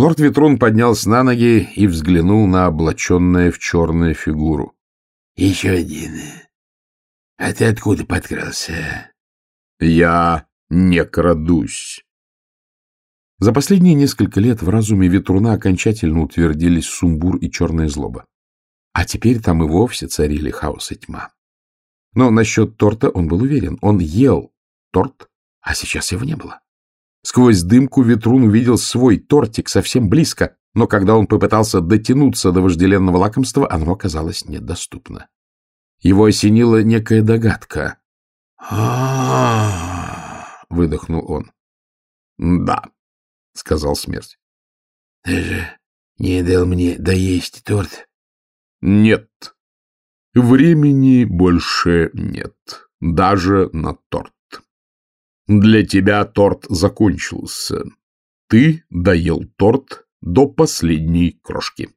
Лорд Ветрун поднялся на ноги и взглянул на облаченную в черную фигуру. — Еще один. А ты откуда подкрался? — Я не крадусь. За последние несколько лет в разуме Ветруна окончательно утвердились сумбур и черная злоба. А теперь там и вовсе царили хаос и тьма. Но насчет торта он был уверен. Он ел торт, а сейчас его не было. Сквозь дымку Ветрун увидел свой тортик совсем близко, но когда он попытался дотянуться до вожделенного лакомства, оно оказалось недоступно. Его осенила некая догадка. а выдохнул он. «Да», — сказал смерть. — Ты же не дал мне доесть торт? — Нет. Времени больше нет. Даже на торт. Для тебя торт закончился. Ты доел торт до последней крошки.